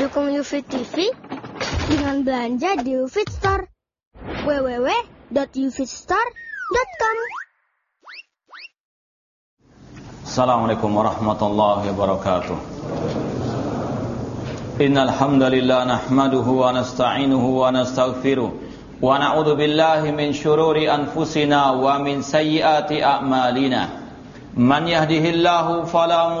Dukung UFIT TV dengan belanja di UFIT Store. www.ufitstore.com Assalamualaikum warahmatullahi wabarakatuh. Innal hamdalillah nahmaduhu nasta'inuhu wa wa na'udzu billahi min shururi anfusina wa min sayyiati a'malina. Man yahdihillahu fala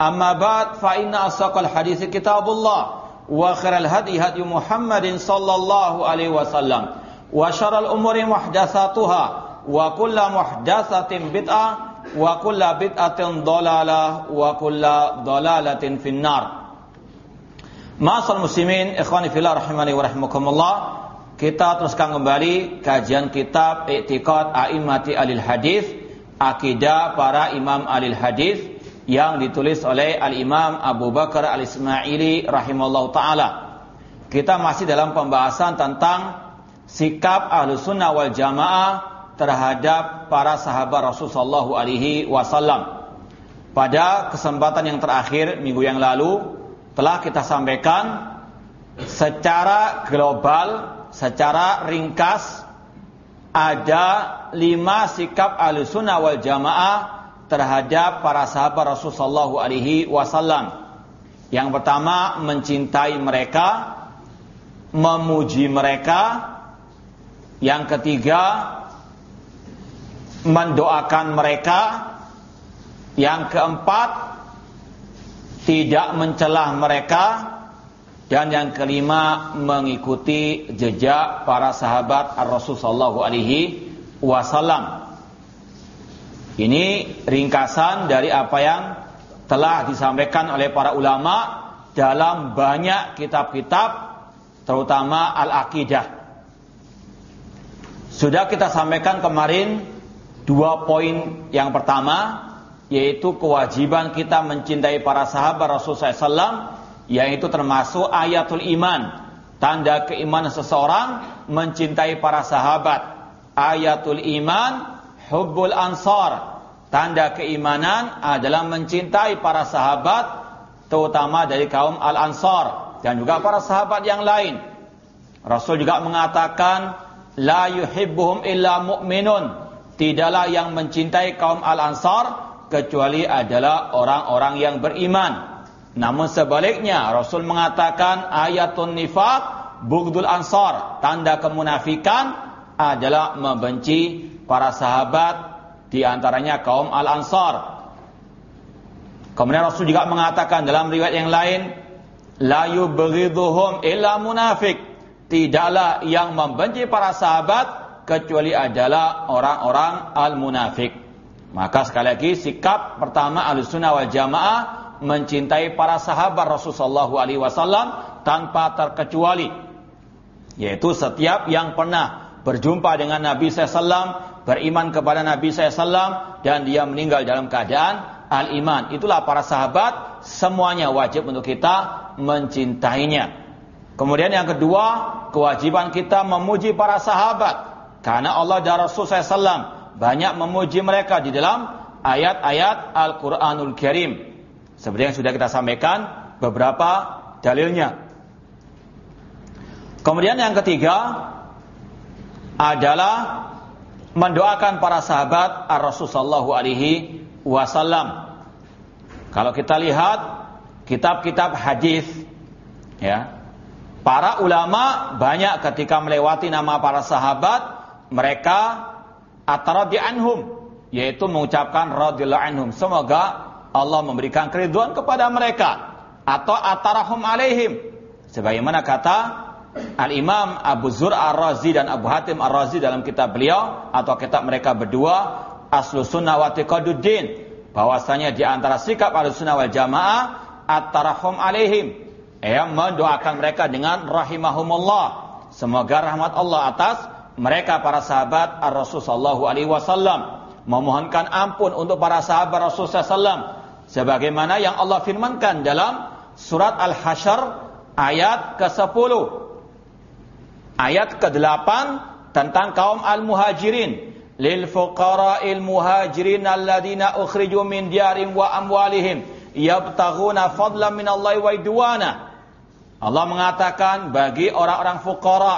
أما بعد فإن أصدق الحديث كتاب الله وخير الهدي هدي محمد صلى الله عليه وسلم وشر الأمور محدثاتها وكل محدثة بدعة وكل بدعة ضلالة وكل ضلالة في النار Masal muslimin, ikhwani fillah rahimani wa rahimakumullah. Kita teruskan kembali kajian kitab I'tiqad A'immati Alil Hadis, akidah para imam alil hadis yang ditulis oleh Al-Imam Abu Bakar Al-Ismaili rahimallahu taala. Kita masih dalam pembahasan tentang sikap Ahlus Sunnah wal Jamaah terhadap para sahabat Rasulullah alaihi wasallam. Pada kesempatan yang terakhir minggu yang lalu telah kita sampaikan secara global, secara ringkas ada lima sikap Ahlussunnah wal Jamaah terhadap para sahabat Rasulullah alaihi wasallam. Yang pertama mencintai mereka, memuji mereka. Yang ketiga mendoakan mereka. Yang keempat tidak mencelah mereka dan yang kelima mengikuti jejak para sahabat Rasul sallallahu alaihi wasallam. Ini ringkasan dari apa yang telah disampaikan oleh para ulama dalam banyak kitab-kitab terutama Al-Aqidah. Sudah kita sampaikan kemarin dua poin yang pertama yaitu kewajiban kita mencintai para sahabat Rasulullah SAW yaitu termasuk ayatul iman tanda keimanan seseorang mencintai para sahabat ayatul iman hubbul ansar. Tanda keimanan adalah mencintai para sahabat terutama dari kaum al-ansar dan juga para sahabat yang lain. Rasul juga mengatakan la yuhibbuhum illa mu'minun. Tidaklah yang mencintai kaum al-ansar kecuali adalah orang-orang yang beriman. Namun sebaliknya Rasul mengatakan ayatun nifaq bugdul ansar, tanda kemunafikan adalah membenci para sahabat di antaranya kaum al-ansar. Kemudian Rasul juga mengatakan dalam riwayat yang lain la yubghiduhum illa munafik. Tidaklah yang membenci para sahabat kecuali adalah orang-orang al-munafik. Maka sekali lagi sikap pertama Ahlussunnah wal Jamaah mencintai para sahabat Rasulullah alaihi wasallam tanpa terkecuali. Yaitu setiap yang pernah berjumpa dengan Nabi SAW, beriman kepada Nabi SAW, dan dia meninggal dalam keadaan al-iman. Itulah para sahabat, semuanya wajib untuk kita mencintainya. Kemudian yang kedua, kewajiban kita memuji para sahabat. Karena Allah dan Rasul SAW banyak memuji mereka di dalam ayat-ayat Al-Quranul Karim. Seperti yang sudah kita sampaikan beberapa dalilnya. Kemudian yang ketiga adalah mendoakan para sahabat Ar-Rasulullah alaihi wasallam. Kalau kita lihat kitab-kitab hadis ya Para ulama banyak ketika melewati nama para sahabat, mereka ataradi anhum, yaitu mengucapkan radhiyallahu anhum. Semoga Allah memberikan keriduan kepada mereka atau atarahum alaihim. Sebagaimana kata Al-Imam Abu Zur Ar-Razi dan Abu Hatim Ar-Razi dalam kitab beliau atau kitab mereka berdua Aslu Sunnah wa Tiqaduddin bahwasanya di antara sikap Ahlussunnah wal Jamaah at-tarahum alaihim ya mendoakan mereka dengan rahimahumullah. Semoga rahmat Allah atas mereka para sahabat Ar-Rasul sallallahu alaihi wasallam. Memohonkan ampun untuk para sahabat Rasul sallallahu sebagaimana yang Allah firmankan dalam surat Al-Hasyr ayat ke-10. Ayat ke-8 tentang kaum Al-Muhajirin. Lil fuqara'il muhajirin alladziina ukhriju min diyarim wa amwalihim yabtaghuna fadlan min Allah wa idwana Allah mengatakan bagi orang-orang fukara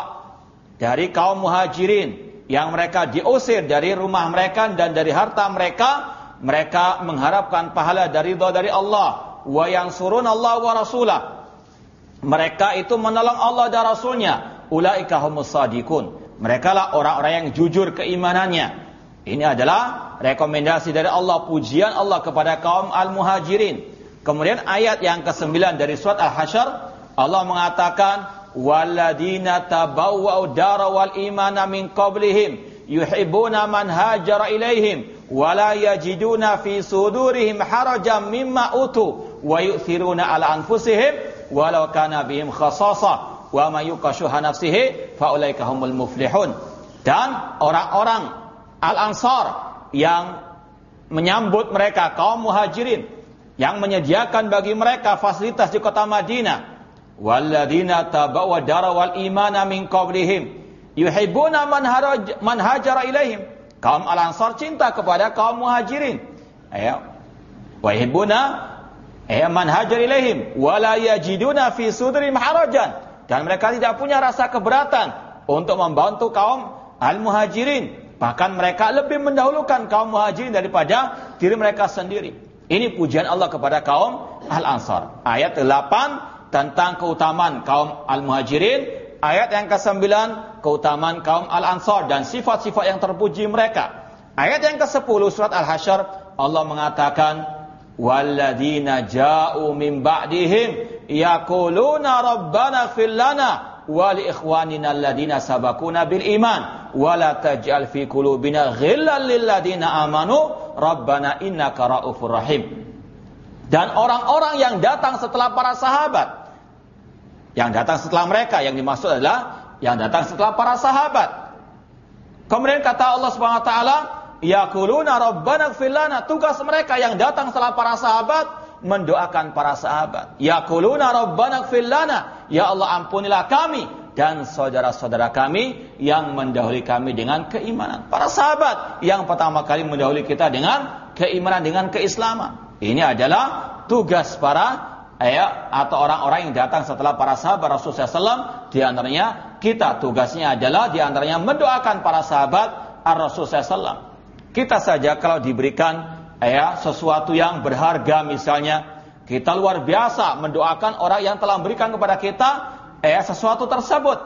dari kaum muhajirin yang mereka diusir dari rumah mereka dan dari harta mereka, mereka mengharapkan pahala dari doa dari Allah. Wa yang surun Allah wa rasulah. Mereka itu menolong Allah dan Rasulnya. Ulaika humus sadikun. Mereka lah orang-orang yang jujur keimanannya. Ini adalah rekomendasi dari Allah, pujian Allah kepada kaum al-muhajirin. Kemudian ayat yang ke-9 dari surat Al-Hasyr Allah mengatakan waladina tabawwa'u dara wal imana min qablihim yuhibbuna man hajara ilaihim wala yajiduna fi sudurihim harajan mimma utu wa yu'thiruna ala anfusihim walau kana bihim khasasa wa may yuqashuha nafsihi faulaika humul muflihun. Dan orang-orang al-ansar yang menyambut mereka kaum muhajirin yang menyediakan bagi mereka fasilitas di kota Madinah. Walladzina tabawa dara wal imana min qablihim. Yuhibbuna man haraj man hajara ilaihim. Kaum al-ansar cinta kepada kaum muhajirin. Ya wa yuhibbuna ya man hajar ilaihim. Wala yajiduna fi sudrihim harajan dan mereka tidak punya rasa keberatan untuk membantu kaum al-muhajirin. Bahkan mereka lebih mendahulukan kaum muhajirin daripada diri mereka sendiri. Ini pujian Allah kepada kaum al-ansar. Ayat 8 tentang keutamaan kaum Al-Muhajirin, ayat yang ke-9 keutamaan kaum Al-Ansar dan sifat-sifat yang terpuji mereka. Ayat yang ke-10 surat Al-Hasyr. Allah mengatakan walladzina ja'u min ba'dihim yaquluna rabbana fil lana wa li ikhwanina alladhina sabaquna bil iman. Wa la taj'al fi qulubina ghillan lil ladzina amanu. Rabbana innaka raufur rahim. Dan orang-orang yang datang setelah para sahabat. Yang datang setelah mereka yang dimaksud adalah yang datang setelah para sahabat. Kemudian kata Allah Subhanahu wa taala, yaquluna rabbana ighfir Tugas mereka yang datang setelah para sahabat mendoakan para sahabat. Yaquluna rabbana ighfir Ya Allah ampunilah kami dan saudara-saudara kami yang mendahului kami dengan keimanan. Para sahabat yang pertama kali mendahului kita dengan keimanan dengan keislaman. Ini adalah tugas para ya atau orang-orang yang datang setelah para sahabat Rasulullah SAW di antaranya kita tugasnya adalah di antaranya mendoakan para sahabat Rasulullah SAW. Kita saja kalau diberikan ya sesuatu yang berharga misalnya kita luar biasa mendoakan orang yang telah memberikan kepada kita ya sesuatu tersebut.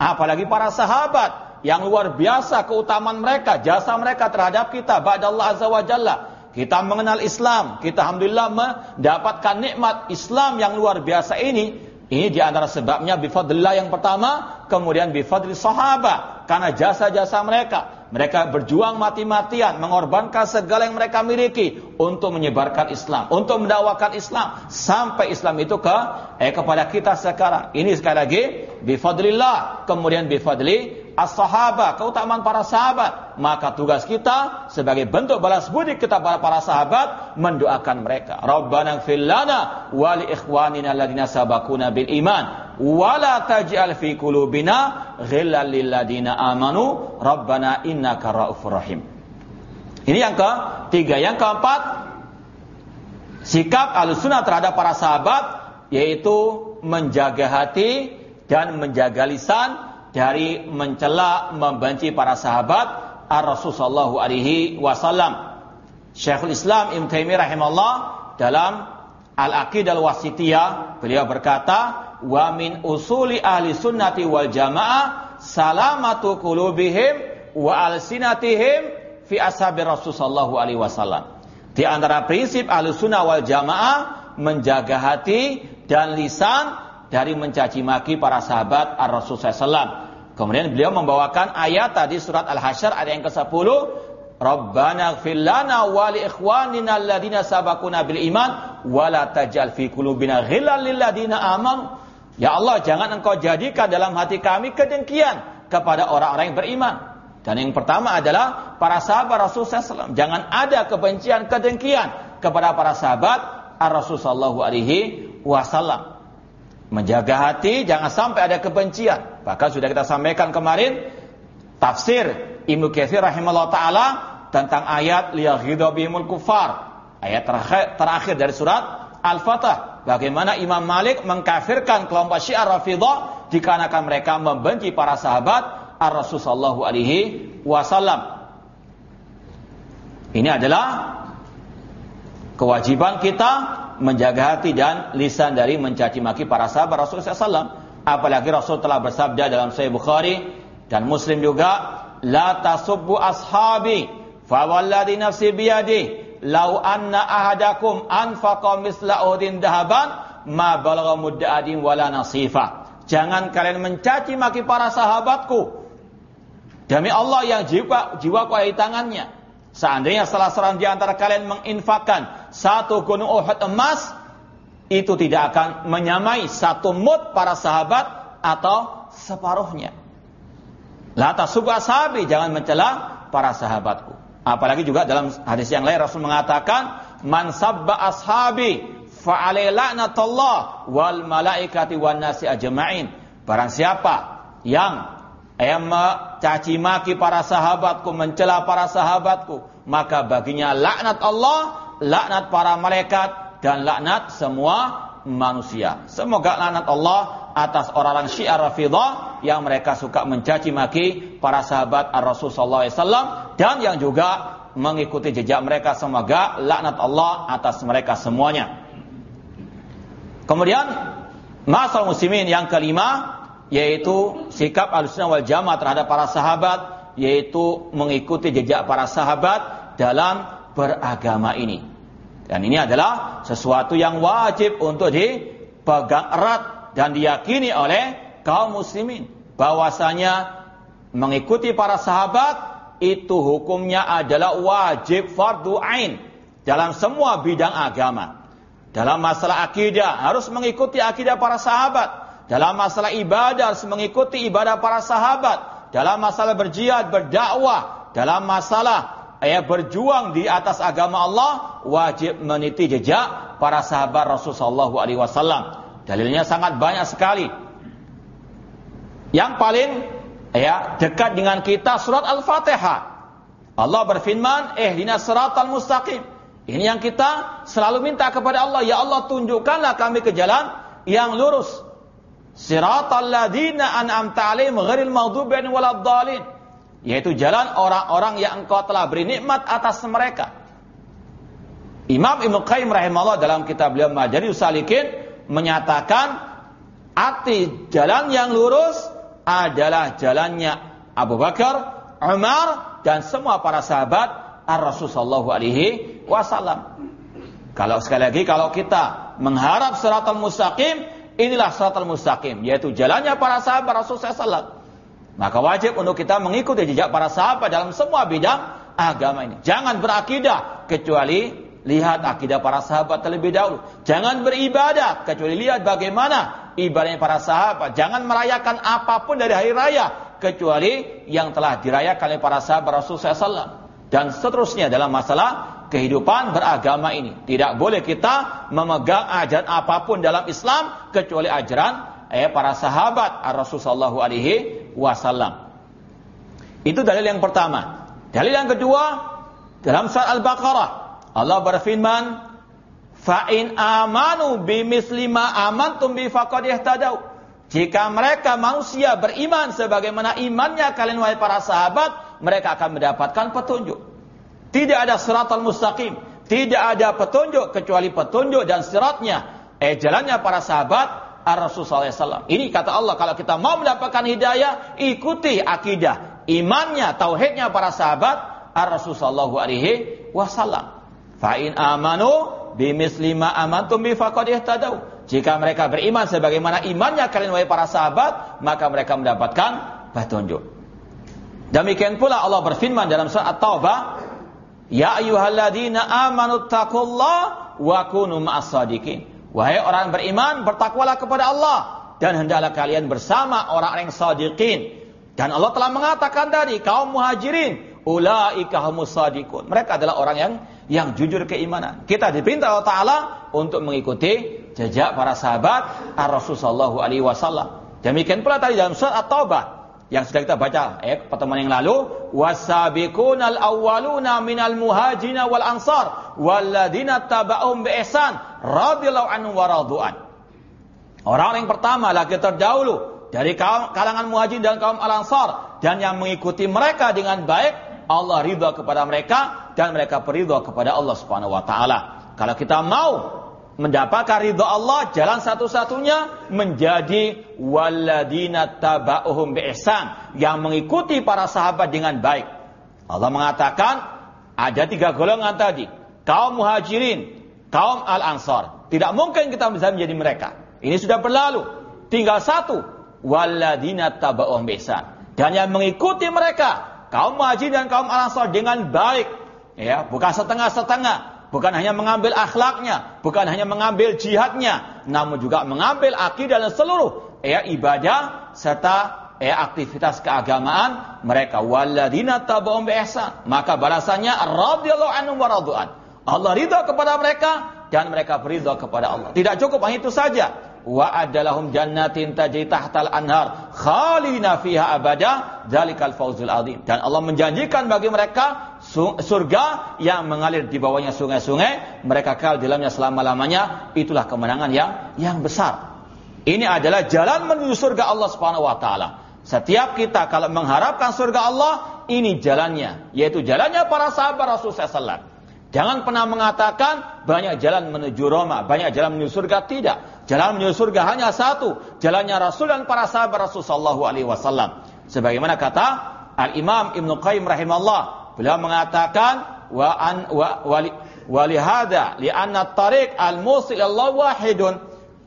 Apalagi para sahabat yang luar biasa keutamaan mereka, jasa mereka terhadap kita, ba'dallah azza wa jalla. Kita mengenal Islam, kita alhamdulillah mendapatkan nikmat Islam yang luar biasa ini. Ini di antara sebabnya bifadlillah yang pertama, kemudian bifadli sahabat karena jasa-jasa mereka. Mereka berjuang mati-matian, mengorbankan segala yang mereka miliki untuk menyebarkan Islam, untuk mendakwakan Islam sampai Islam itu ke eh kepada kita sekarang. Ini sekali lagi bifadlillah, kemudian bifadli as-sahaba, keutamaan para sahabat. Maka tugas kita sebagai bentuk balas budi kita para para sahabat mendoakan mereka. Rabbana ighfir lana wa li ikhwanina alladziina sabaquna bil iman wa la taj'al fi qulubina ghillan lil ladzina amanu rabbana innaka raufur rahim. Ini yang ketiga, yang keempat sikap Ahlussunnah terhadap para sahabat yaitu menjaga hati dan menjaga lisan dari mencela membenci para sahabat Ar-Rasul sallallahu alaihi wasallam. Syekhul Islam Ibnu Taimiyah rahimahullah dalam Al-Aqidah Al-Wasitiyah, beliau berkata, "Wa min usuli ahli sunnati wal jamaah salamatu qulubihim wa alsinatihim fi ashabi Rasul sallallahu alaihi wasallam." Di antara prinsip ahli sunnah wal jamaah menjaga hati dan lisan dari mencaci maki para sahabat ar-Rasul sallallahu Kemudian beliau membawakan ayat tadi surat Al-Hasyr ayat yang ke-10 Rabbana ighfir lana ikhwanina alladziina sabaquna bil iman wa la taj'al fi qulubina ghillan lil ladzina amanu. Ya Allah, jangan Engkau jadikan dalam hati kami kedengkian kepada orang-orang yang beriman. Dan yang pertama adalah para sahabat Rasul SAW. Jangan ada kebencian, kedengkian kepada para sahabat Rasul Sallallahu Alaihi Wasallam. Menjaga hati, jangan sampai ada kebencian. Bahkan sudah kita sampaikan kemarin tafsir Ibnu Katsir rahimahullah taala tentang ayat liyaghidha bihimul kufar. Ayat terakhir, terakhir dari surat Al-Fatah. Bagaimana Imam Malik mengkafirkan kelompok Syiah Rafidhah dikarenakan mereka membenci para sahabat Ar-Rasul sallallahu alaihi wasallam. Ini adalah kewajiban kita menjaga hati dan lisan dari mencaci maki para sahabat Rasul SAW. Apalagi Rasul telah bersabda dalam Sahih Bukhari dan Muslim juga, "La tasubbu ashabi Fawalladhi nafsi biyadi lau anna ahadakum anfaqa misla udin dahaban ma balagha mudda'adin wala nasifa. Jangan kalian mencaci maki para sahabatku. Demi Allah yang jiwa jiwaku ada tangannya. Seandainya salah seorang di antara kalian menginfakkan satu gunung Uhud emas, itu tidak akan menyamai satu mut para sahabat atau separuhnya. Lata tasubah sahabi, jangan mencela para sahabatku. Apalagi juga dalam hadis yang lain Rasul mengatakan, "Man sabba ashabi fa la'natullah wal malaikati wan nasi ajma'in." Barang siapa yang yang mencaci maki para sahabatku, mencela para sahabatku, maka baginya laknat Allah, laknat para malaikat dan laknat semua manusia. Semoga laknat Allah atas orang-orang Syiah Rafidah yang mereka suka mencaci maki para sahabat Ar-Rasul sallallahu alaihi wasallam dan yang juga mengikuti jejak mereka semoga laknat Allah atas mereka semuanya. Kemudian masalah muslimin yang kelima yaitu sikap Ahlussunnah wal Jamaah terhadap para sahabat yaitu mengikuti jejak para sahabat dalam beragama ini. Dan ini adalah sesuatu yang wajib untuk dipegang erat dan diyakini oleh kaum muslimin bahwasanya mengikuti para sahabat itu hukumnya adalah wajib fardu ain dalam semua bidang agama. Dalam masalah akidah harus mengikuti akidah para sahabat. Dalam masalah ibadah harus mengikuti ibadah para sahabat. Dalam masalah berjihad, berdakwah, dalam masalah ya berjuang di atas agama Allah wajib meniti jejak para sahabat Rasul sallallahu alaihi wasallam. Dalilnya sangat banyak sekali. Yang paling ya dekat dengan kita surat Al-Fatihah. Allah berfirman, "Eh dina siratal mustaqim." Ini yang kita selalu minta kepada Allah, ya Allah tunjukkanlah kami ke jalan yang lurus. Siratal ladzina an'amta 'alaihim ghairil maghdubi 'alaihim waladdallin yaitu jalan orang-orang yang engkau telah beri nikmat atas mereka. Imam Ibnu Qayyim rahimahullah dalam kitab beliau Majari Salikin menyatakan arti jalan yang lurus adalah jalannya Abu Bakar, Umar dan semua para sahabat Ar-Rasul sallallahu alaihi wasallam. Kalau sekali lagi kalau kita mengharap siratal mustaqim, inilah siratal mustaqim yaitu jalannya para sahabat Rasul sallallahu alaihi wasallam. Maka wajib untuk kita mengikuti jejak para sahabat dalam semua bidang agama ini. Jangan berakidah kecuali lihat akidah para sahabat terlebih dahulu. Jangan beribadah kecuali lihat bagaimana ibadahnya para sahabat. Jangan merayakan apa pun dari hari raya kecuali yang telah dirayakan oleh para sahabat Rasulullah SAW. Dan seterusnya dalam masalah kehidupan beragama ini. Tidak boleh kita memegang ajaran apa pun dalam Islam kecuali ajaran eh, para sahabat Rasulullah Alaihi wasallam. Itu dalil yang pertama. Dalil yang kedua dalam surat Al-Baqarah Allah berfirman fa in amanu bimisli ma amantum bi faqad ihtadau. Jika mereka manusia beriman sebagaimana imannya kalian wahai para sahabat, mereka akan mendapatkan petunjuk. Tidak ada suratul mustaqim. Tidak ada petunjuk kecuali petunjuk dan siratnya. Eh jalannya para sahabat Ar-Rasul SAW. Ini kata Allah, kalau kita mau mendapatkan hidayah, ikuti akidah, imannya, tauhidnya para sahabat Ar-Rasul Sallallahu Alaihi Wasallam. Fa'in amanu bimisli ma amantum bi faqad ihtadau. Jika mereka beriman sebagaimana imannya kalian wahai para sahabat, maka mereka mendapatkan petunjuk. Demikian pula Allah berfirman dalam surat At-Taubah, Ya ayyuhalladzina amanu taqullah wa kunu ma'as sadiqin. Wahai orang beriman, bertakwalah kepada Allah dan hendaklah kalian bersama orang-orang sadiqin. Dan Allah telah mengatakan tadi kaum muhajirin, ulaika humus. Mereka adalah orang yang yang jujur keimanan. Kita diperintah Allah Taala untuk mengikuti jejak para sahabat Ar-Rasul sallallahu alaihi wasallam. Demikian pula tadi dalam surat At-Taubah yang sudah kita baca eh pertemuan yang lalu wasabiqunal awwaluna minal muhajirin wal ansar walladzina taba'um bi ihsan radhiyallahu anhum wa radu'an. Orang yang pertama lagi terdahulu dari kaum kalangan muhajirin dan kaum al-ansar dan yang mengikuti mereka dengan baik Allah ridha kepada mereka dan mereka beridha kepada Allah Subhanahu wa taala. Kalau kita mau mendapatkan ridha Allah, jalan satu-satunya menjadi waladina taba'uhum biihsan yang mengikuti para sahabat dengan baik. Allah mengatakan ada tiga golongan tadi, kaum muhajirin, kaum al-ansar. Tidak mungkin kita bisa menjadi mereka. Ini sudah berlalu. Tinggal satu, waladina taba'uhum biihsan. Dan yang mengikuti mereka kaum muhajirin dan kaum ansar dengan baik. Ya, bukan setengah-setengah, bukan hanya mengambil akhlaknya, bukan hanya mengambil jihadnya, namun juga mengambil akidah dan seluruh ya ibadah serta ya aktivitas keagamaan mereka waladina tabaum biihsan. Maka balasannya radhiyallahu anhum wa radu'an. Allah ridha kepada mereka dan mereka beridha kepada Allah. Tidak cukup hanya itu saja. Wa adalahum jannatin tajri tahtal anhar khalina fiha abada. Dzalikal fawzul azim. Dan Allah menjanjikan bagi mereka surga yang mengalir di bawahnya sungai-sungai. Mereka kekal di dalamnya selama-lamanya. Itulah kemenangan yang yang besar. Ini adalah jalan menuju surga Allah Subhanahu wa taala. Setiap kita kalau mengharapkan surga Allah ini jalannya. Yaitu jalannya para sahabat Rasulullah SAW Jangan pernah mengatakan banyak jalan menuju Roma, banyak jalan menuju surga. Tidak. Jalan menuju surga hanya satu. Jalannya Rasul dan para sahabat Rasul Sallallahu Alaihi Wasallam. Sebagaimana kata Al Imam Ibn Qayyim rahimahullah, beliau mengatakan wa an wa wali walihada li'anna al-musil Allah wahidun.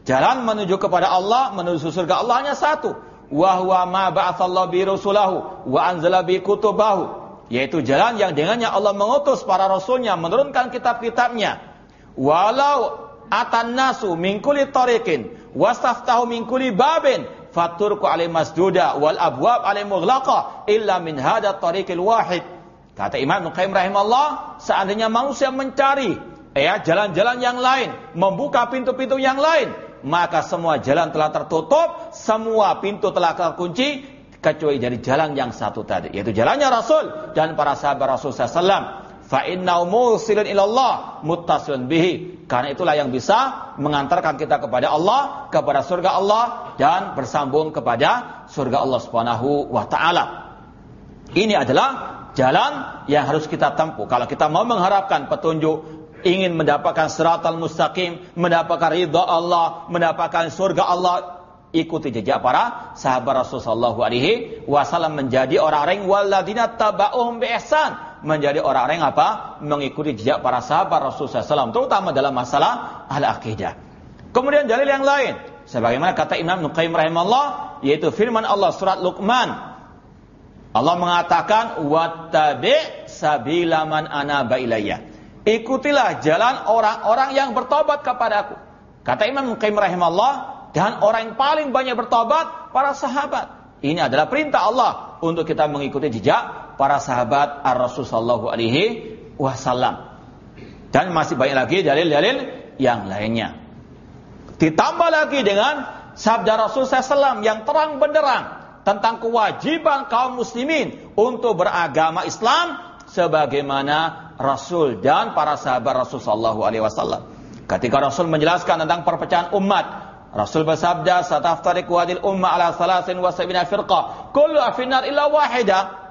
Jalan menuju kepada Allah, menuju surga Allah hanya satu. Wa ma bi rasulahu wa anzala bi kutubahu yaitu jalan yang dengannya Allah mengutus para rasulnya menurunkan kitab-kitabnya. Walau atan nasu min kulli tariqin wastaftahu min kulli babin faturku alai masduda wal abwab alai mughlaqa illa min hada tariqil wahid. Kata Imam Qayyim rahimahullah seandainya manusia mencari ya jalan-jalan yang lain membuka pintu-pintu yang lain maka semua jalan telah tertutup semua pintu telah terkunci kecuali dari jalan yang satu tadi yaitu jalannya Rasul dan para sahabat Rasul SAW fa innahu musilun ilallah muttasilun bihi. Karena itulah yang bisa mengantarkan kita kepada Allah kepada surga Allah dan bersambung kepada surga Allah Subhanahu wa taala. Ini adalah jalan yang harus kita tempuh. Kalau kita mau mengharapkan petunjuk ingin mendapatkan siratal mustaqim mendapatkan ridha Allah mendapatkan surga Allah ikuti jejak para sahabat Rasulullah Alaihi Wasallam menjadi orang-orang waladina tabauhum besan menjadi orang-orang apa mengikuti jejak para sahabat Rasulullah SAW terutama dalam masalah al akidah. Kemudian dalil yang lain sebagaimana kata Imam Nuqaim rahimahullah yaitu firman Allah surat Luqman Allah mengatakan wattabi sabila man anaba. Ikutilah jalan orang-orang yang bertobat kepadaku. Kata Imam Nuqaim rahimahullah dan orang yang paling banyak bertobat para sahabat. Ini adalah perintah Allah untuk kita mengikuti jejak para sahabat Ar-Rasul sallallahu alaihi wasallam. Dan masih banyak lagi dalil-dalil yang lainnya. Ditambah lagi dengan sabda Rasul SAW yang terang benderang tentang kewajiban kaum muslimin untuk beragama Islam sebagaimana Rasul dan para sahabat Rasul sallallahu alaihi wasallam. Ketika Rasul menjelaskan tentang perpecahan umat, Rasul bersabda, "Sataftariq wadil umma ala salasin wa sabina firqa, kullu afinar illa wahida."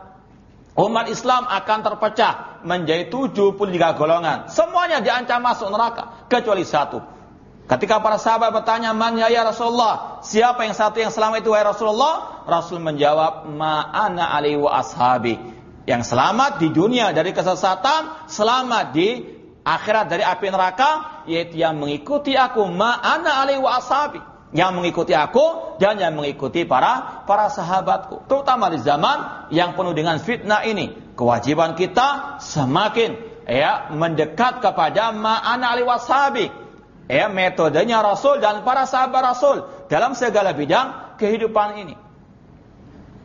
Umat Islam akan terpecah menjadi 73 golongan. Semuanya diancam masuk neraka kecuali satu. Ketika para sahabat bertanya, "Man ya, ya Rasulullah? Siapa yang satu yang selamat itu wahai Rasulullah?" Rasul menjawab, "Ma ana ali wa ashabi." Yang selamat di dunia dari kesesatan, selamat di akhirat dari api neraka, yaitu yang mengikuti aku, ma ana ali wa ashabi. Yang mengikuti aku dan yang mengikuti para para sahabatku. Terutama di zaman yang penuh dengan fitnah ini. Kewajiban kita semakin ya mendekat kepada ma'ana ali wasabi ya metodenya Rasul dan para sahabat Rasul dalam segala bidang kehidupan ini.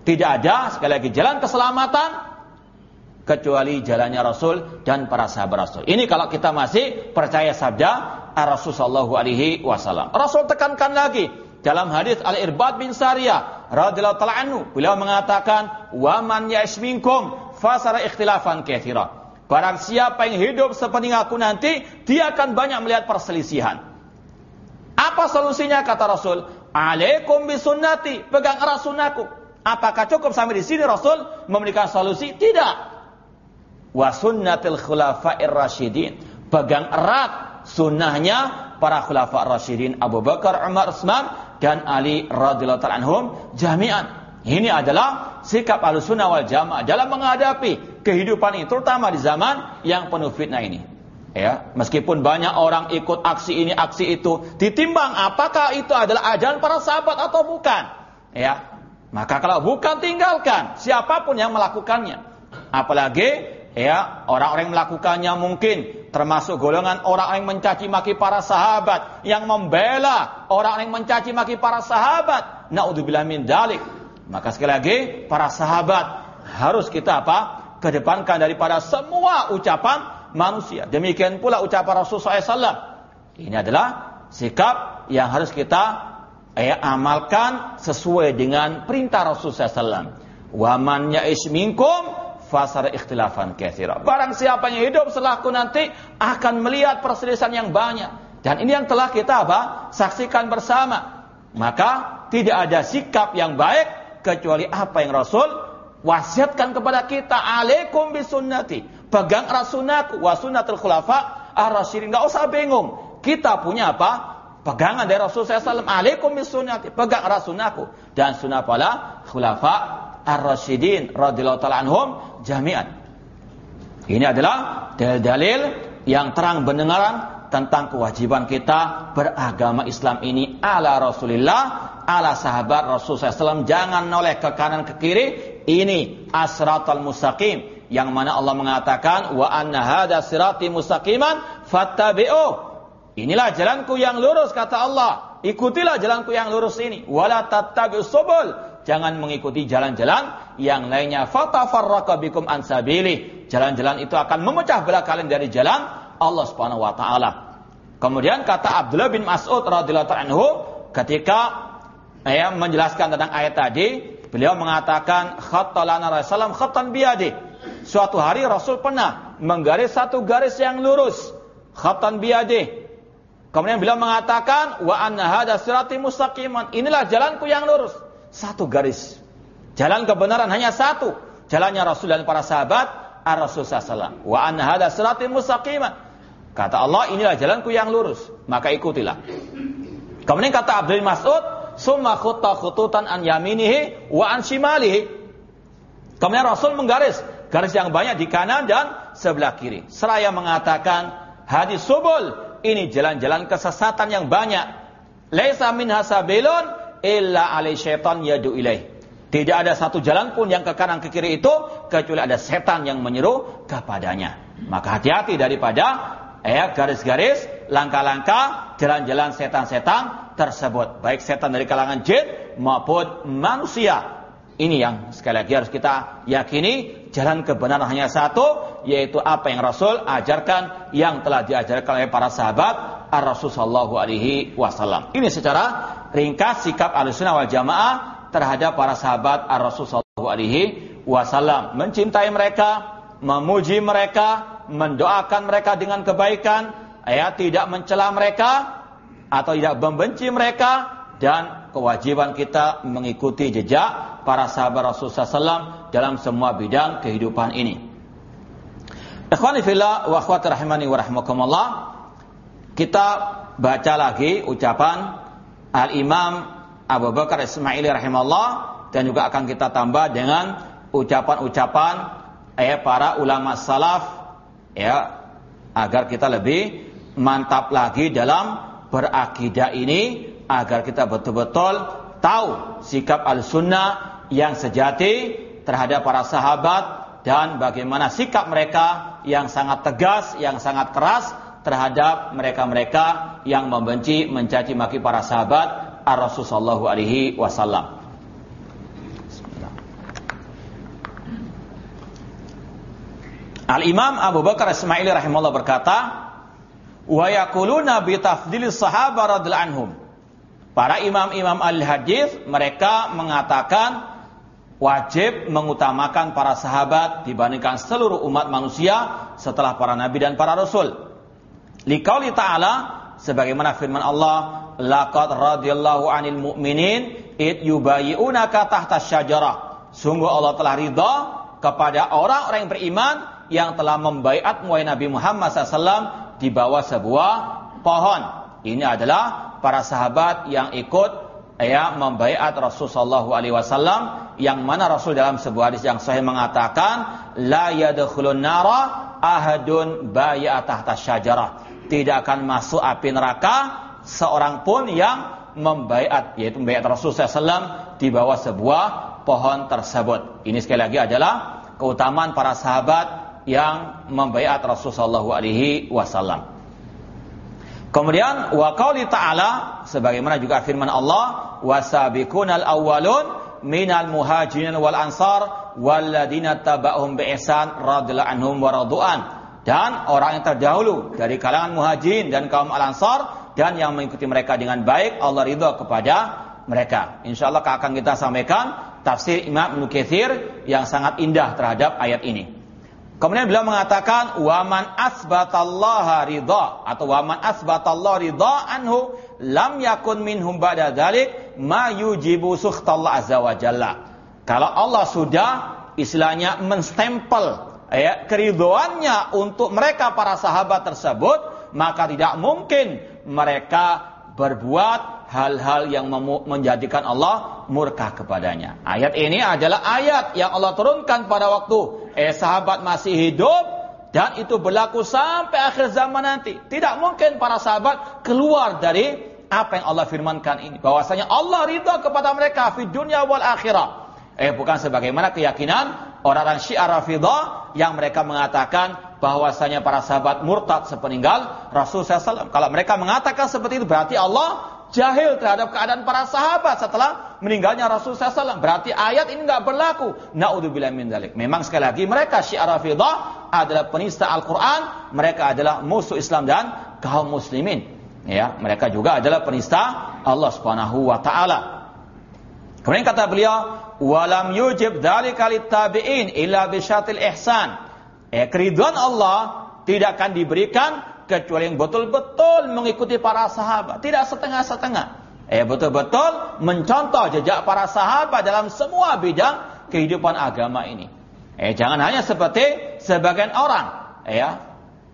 Tidak ada sekali lagi jalan keselamatan kecuali jalannya Rasul dan para sahabat Rasul. Ini kalau kita masih percaya sabda Rasul sallallahu alaihi wasallam. Rasul tekankan lagi dalam hadis Al-Irbad bin Sariyah radhiyallahu taala anhu, beliau mengatakan, "Wa man yasminkum fasara ikhtilafan katsira." Barang siapa yang hidup seperti aku nanti, dia akan banyak melihat perselisihan. Apa solusinya kata Rasul? Alaikum bisunnati, pegang erat sunnahku. Apakah cukup sampai di sini Rasul memberikan solusi? Tidak. Wa sunnatil khulafa'ir rasyidin. Pegang erat sunnahnya para khulafa rasyidin Abu Bakar, Umar, Utsman dan Ali radhiyallahu taala anhum jami'an. Ini adalah sikap Ahlussunnah wal Jamaah dalam menghadapi kehidupan ini terutama di zaman yang penuh fitnah ini. Ya, meskipun banyak orang ikut aksi ini, aksi itu, ditimbang apakah itu adalah ajaran para sahabat atau bukan. Ya. Maka kalau bukan tinggalkan siapa pun yang melakukannya. Apalagi ya orang-orang yang melakukannya mungkin termasuk golongan orang yang mencaci maki para sahabat yang membela orang yang mencaci maki para sahabat. Naudzubillah min dalik. Maka sekali lagi para sahabat harus kita apa? Kedepankan daripada semua ucapan manusia. Demikian pula ucapan Rasulullah SAW ini adalah sikap yang harus kita ya, amalkan sesuai dengan perintah Rasulullah SAW wa man fasar ikhtilafan kathira. Barang siapa yang hidup setelahku nanti akan melihat perselisihan yang banyak. Dan ini yang telah kita apa? Saksikan bersama. Maka tidak ada sikap yang baik kecuali apa yang Rasul wasiatkan kepada kita. Alaikum bisunnati. Pegang rasunnaku wa sunnatul khulafa ar-rasyidin. Enggak usah bingung. Kita punya apa? Pegangan dari Rasul SAW. Alaikum bisunnati. Pegang rasunnaku. Dan sunnah pala khulafa ar-rasyidin radhiyallahu taala anhum jami'an. Ini adalah dalil-dalil yang terang benderang tentang kewajiban kita beragama Islam ini ala Rasulullah, ala sahabat Rasul SAW. Jangan noleh ke kanan ke kiri. Ini asratal mustaqim yang mana Allah mengatakan wa anna hada sirati mustaqiman fattabi'u. Inilah jalanku yang lurus kata Allah. Ikutilah jalanku yang lurus ini. Wala tattabi'us subul jangan mengikuti jalan-jalan yang lainnya. Fatafarraqa bikum ansabili jalan-jalan itu akan memecah belah kalian dari jalan Allah Subhanahu wa taala. Kemudian kata Abdullah bin Mas'ud radhiyallahu anhu ketika ya menjelaskan tentang ayat tadi beliau mengatakan khattalana rasulullah khattan biyadi. Suatu hari Rasul pernah menggaris satu garis yang lurus. Khattan biyadi. Kemudian beliau mengatakan wa anna hadza sirati mustaqiman. Inilah jalanku yang lurus satu garis. Jalan kebenaran hanya satu. Jalannya Rasul dan para sahabat Ar-Rasul SAW. Wa anna hada siratim mustaqiman. Kata Allah, inilah jalanku yang lurus. Maka ikutilah. Kemudian kata Abdul Mas'ud, summa khutta khututan an yaminihi wa an shimalihi. Kemudian Rasul menggaris garis yang banyak di kanan dan sebelah kiri. Seraya mengatakan hadis subul ini jalan-jalan kesesatan yang banyak. Laisa min hasabilun illa alai syaitan yadu ilaih. Tidak ada satu jalan pun yang ke kanan ke kiri itu kecuali ada setan yang menyeru kepadanya. Maka hati-hati daripada ya garis-garis, langkah-langkah, jalan-jalan setan-setan tersebut. Baik setan dari kalangan jin maupun manusia. Ini yang sekali lagi harus kita yakini jalan kebenaran hanya satu yaitu apa yang Rasul ajarkan yang telah diajarkan oleh para sahabat Ar-Rasul sallallahu alaihi wasallam. Ini secara ringkas sikap Ahlussunnah wal Jamaah terhadap para sahabat Ar-Rasul sallallahu alaihi wasallam, mencintai mereka, memuji mereka, mendoakan mereka dengan kebaikan, ya tidak mencela mereka atau tidak membenci mereka dan kewajiban kita mengikuti jejak para sahabat Rasulullah SAW dalam semua bidang kehidupan ini. Ikhwani fillah wa akhwati rahimani wa rahmakumullah. Kita baca lagi ucapan Al-Imam Abu Bakar Ismaili rahimahullah dan juga akan kita tambah dengan ucapan-ucapan eh, para ulama salaf ya agar kita lebih mantap lagi dalam berakidah ini agar kita betul-betul tahu sikap al-sunnah yang sejati terhadap para sahabat dan bagaimana sikap mereka yang sangat tegas, yang sangat keras terhadap mereka-mereka yang membenci, mencaci maki para sahabat Ar-Rasul sallallahu alaihi wasallam. Al-Imam Abu Bakar Ismaili rahimahullah berkata, "Wa yaquluna bi tafdilis sahabat radhiyallahu anhum." Para imam-imam al-hadis mereka mengatakan wajib mengutamakan para sahabat dibandingkan seluruh umat manusia setelah para nabi dan para rasul. Liqauli ta'ala sebagaimana firman Allah, "Laqad radhiyallahu 'anil mu'minin id yubayyi'unaka tahta syajarah." Sungguh Allah telah ridha kepada orang-orang yang beriman yang telah membaiat muai Nabi Muhammad SAW di bawah sebuah pohon. Ini adalah para sahabat yang ikut ya membaiat Rasul Shallallahu Alaihi Wasallam yang mana Rasul dalam sebuah hadis yang sahih mengatakan la yadkhulun nara ahadun baiat tahta syajarah tidak akan masuk api neraka seorang pun yang membaiat yaitu membaiat Rasul SAW di bawah sebuah pohon tersebut. Ini sekali lagi adalah keutamaan para sahabat yang membaiat Rasulullah sallallahu alaihi wasallam. Kemudian wa qauli ta'ala sebagaimana juga firman Allah wasabiqunal awwalun minal muhajirin wal ansar walladzina taba'hum bi ihsan radhiyallahu anhum wa radu'an dan orang yang terdahulu dari kalangan muhajirin dan kaum al-ansar dan yang mengikuti mereka dengan baik Allah ridha kepada mereka. Insyaallah akan kita sampaikan tafsir Imam Ibnu yang sangat indah terhadap ayat ini. Kemudian beliau mengatakan waman asbatallaha ridha atau waman asbatallah ridha anhu lam yakun minhum ba'da dzalik ma yujibu sukhtallah azza wa jalla. Kalau Allah sudah istilahnya menstempel ya keridhoannya untuk mereka para sahabat tersebut, maka tidak mungkin mereka berbuat hal-hal yang menjadikan Allah murka kepadanya. Ayat ini adalah ayat yang Allah turunkan pada waktu eh sahabat masih hidup dan itu berlaku sampai akhir zaman nanti. Tidak mungkin para sahabat keluar dari apa yang Allah firmankan ini. Bahwasanya Allah ridha kepada mereka di dunia wal akhirah. Eh bukan sebagaimana keyakinan orang-orang Syiah Rafidah yang mereka mengatakan bahwasanya para sahabat murtad sepeninggal Rasul SAW. Kalau mereka mengatakan seperti itu berarti Allah jahil terhadap keadaan para sahabat setelah meninggalnya Rasul SAW. Berarti ayat ini nggak berlaku. Naudzubillah min dalik. Memang sekali lagi mereka Syiah Rafidah adalah penista Al-Quran. Mereka adalah musuh Islam dan kaum muslimin. Ya, mereka juga adalah penista Allah Subhanahu wa taala. Kemudian kata beliau, "Walam yujib dzalika tabi'in illa bisyatil ihsan." Eh, Allah tidak akan diberikan kecuali yang betul-betul mengikuti para sahabat, tidak setengah-setengah. Eh betul-betul mencontoh jejak para sahabat dalam semua bidang kehidupan agama ini. Eh jangan hanya seperti sebagian orang, eh, ya.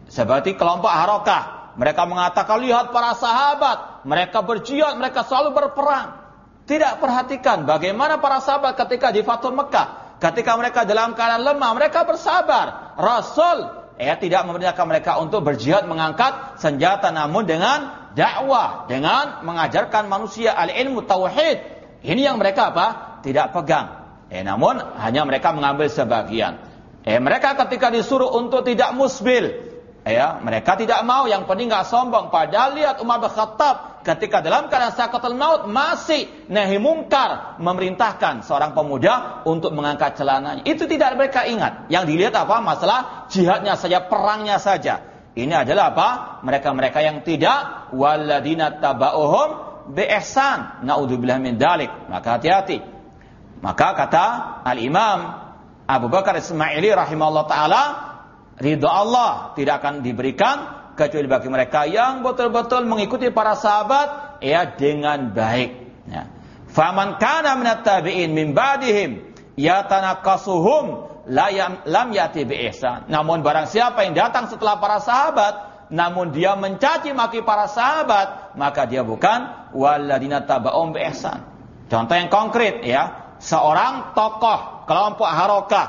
Seperti kelompok harokah. Mereka mengatakan lihat para sahabat, mereka berjihad, mereka selalu berperang. Tidak perhatikan bagaimana para sahabat ketika di Fatul Mekah, ketika mereka dalam keadaan lemah, mereka bersabar. Rasul ya tidak memerintahkan mereka untuk berjihad mengangkat senjata namun dengan dakwah dengan mengajarkan manusia al-ilmu tauhid ini yang mereka apa tidak pegang eh namun hanya mereka mengambil sebagian eh mereka ketika disuruh untuk tidak musbil Ya, mereka tidak mau yang penting nggak sombong. Padahal lihat Umar bin Khattab ketika dalam keadaan sakatul maut masih nahi mungkar memerintahkan seorang pemuda untuk mengangkat celananya. Itu tidak mereka ingat. Yang dilihat apa? Masalah jihadnya saja, perangnya saja. Ini adalah apa? Mereka-mereka yang tidak waladina taba'uhum bi ihsan. Naudzubillah min dalik. Maka hati-hati. Maka kata Al-Imam Abu Bakar Ismaili rahimahullah taala ridho Allah tidak akan diberikan kecuali bagi mereka yang betul-betul mengikuti para sahabat ya dengan baik. Ya. Faman kana minat tabi'in min ba'dihim yatanaqasuhum lam yati bi ihsan. Namun barang siapa yang datang setelah para sahabat, namun dia mencaci maki para sahabat, maka dia bukan waladina taba'um bi ihsan. Contoh yang konkret ya, seorang tokoh kelompok harokah,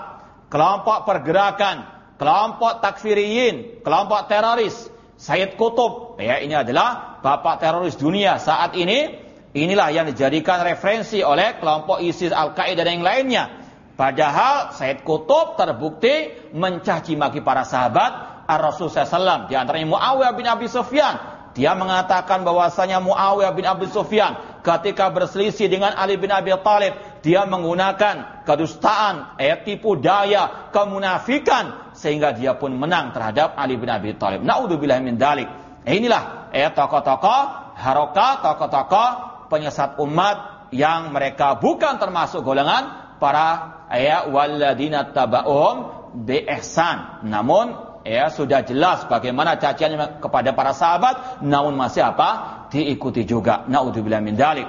kelompok pergerakan, kelompok takfiriyin, kelompok teroris, Sayyid Kutub, ya ini adalah bapak teroris dunia saat ini. Inilah yang dijadikan referensi oleh kelompok ISIS, Al-Qaeda dan yang lainnya. Padahal Sayyid Kutub terbukti mencaci maki para sahabat Ar-Rasul SAW. Di antaranya Muawiyah bin Abi Sufyan. Dia mengatakan bahwasanya Muawiyah bin Abi Sufyan ketika berselisih dengan Ali bin Abi Thalib, dia menggunakan kedustaan, eh, tipu daya, kemunafikan sehingga dia pun menang terhadap Ali bin Abi Thalib. Naudzubillah min dalik. Inilah eh tokoh-tokoh harokat, tokoh-tokoh penyesat umat yang mereka bukan termasuk golongan para ya walladina taba'um bi ihsan. Namun ya sudah jelas bagaimana caciannya kepada para sahabat namun masih apa? diikuti juga. Naudzubillah min dalik.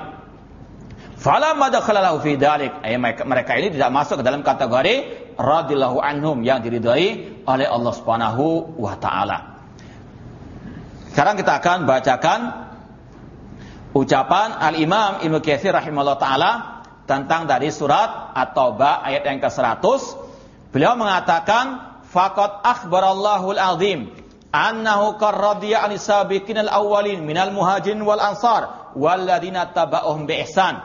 Fala madakhalahu fi dalik. Eh, mereka ini tidak masuk ke dalam kategori radhiyallahu anhum yang diridhai oleh Allah Subhanahu wa taala. Sekarang kita akan bacakan ucapan Al-Imam Ibnu Katsir rahimahullah taala tentang dari surat At-Taubah ayat yang ke-100. Beliau mengatakan faqad akhbarallahu al-azim annahu qarradiya anis sabiqin al-awwalin minal muhajirin wal ansar walladzina taba'uhum bi ihsan.